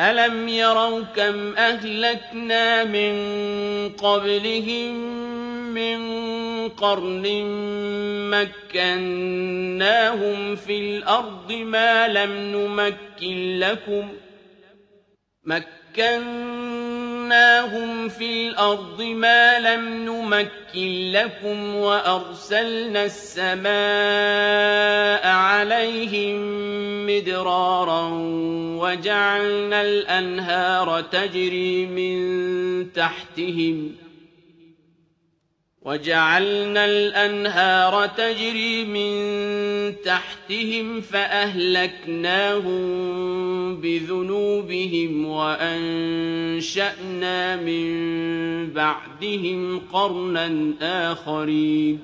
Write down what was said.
أَلَمْ يَرَوْا كَمْ أَهْلَكْنَا مِن قَبْلِهِم مِّن قَرْنٍ مَّكَّنَّاهُمْ فِي الْأَرْضِ مَا لَمْ نُمَكِّن لَّكُمْ مكناهم في الأرض ما لم نمكن لكم وأرسلنا السماء عليهم مدرارا وجعلنا الأنهار تجري من تحتهم وَجَعَلْنَا الْأَنْهَارَ تَجْرِي مِن تَحْتِهِمْ فَأَهْلَكْنَاهُم بِذُنُوبِهِمْ وَأَنشَأْنَا مِن بَعْدِهِمْ قَرْنًا آخَرِينَ